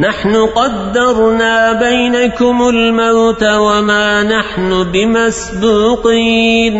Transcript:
نحن قدرنا بينكم الموت وما نحن بمسبوقين.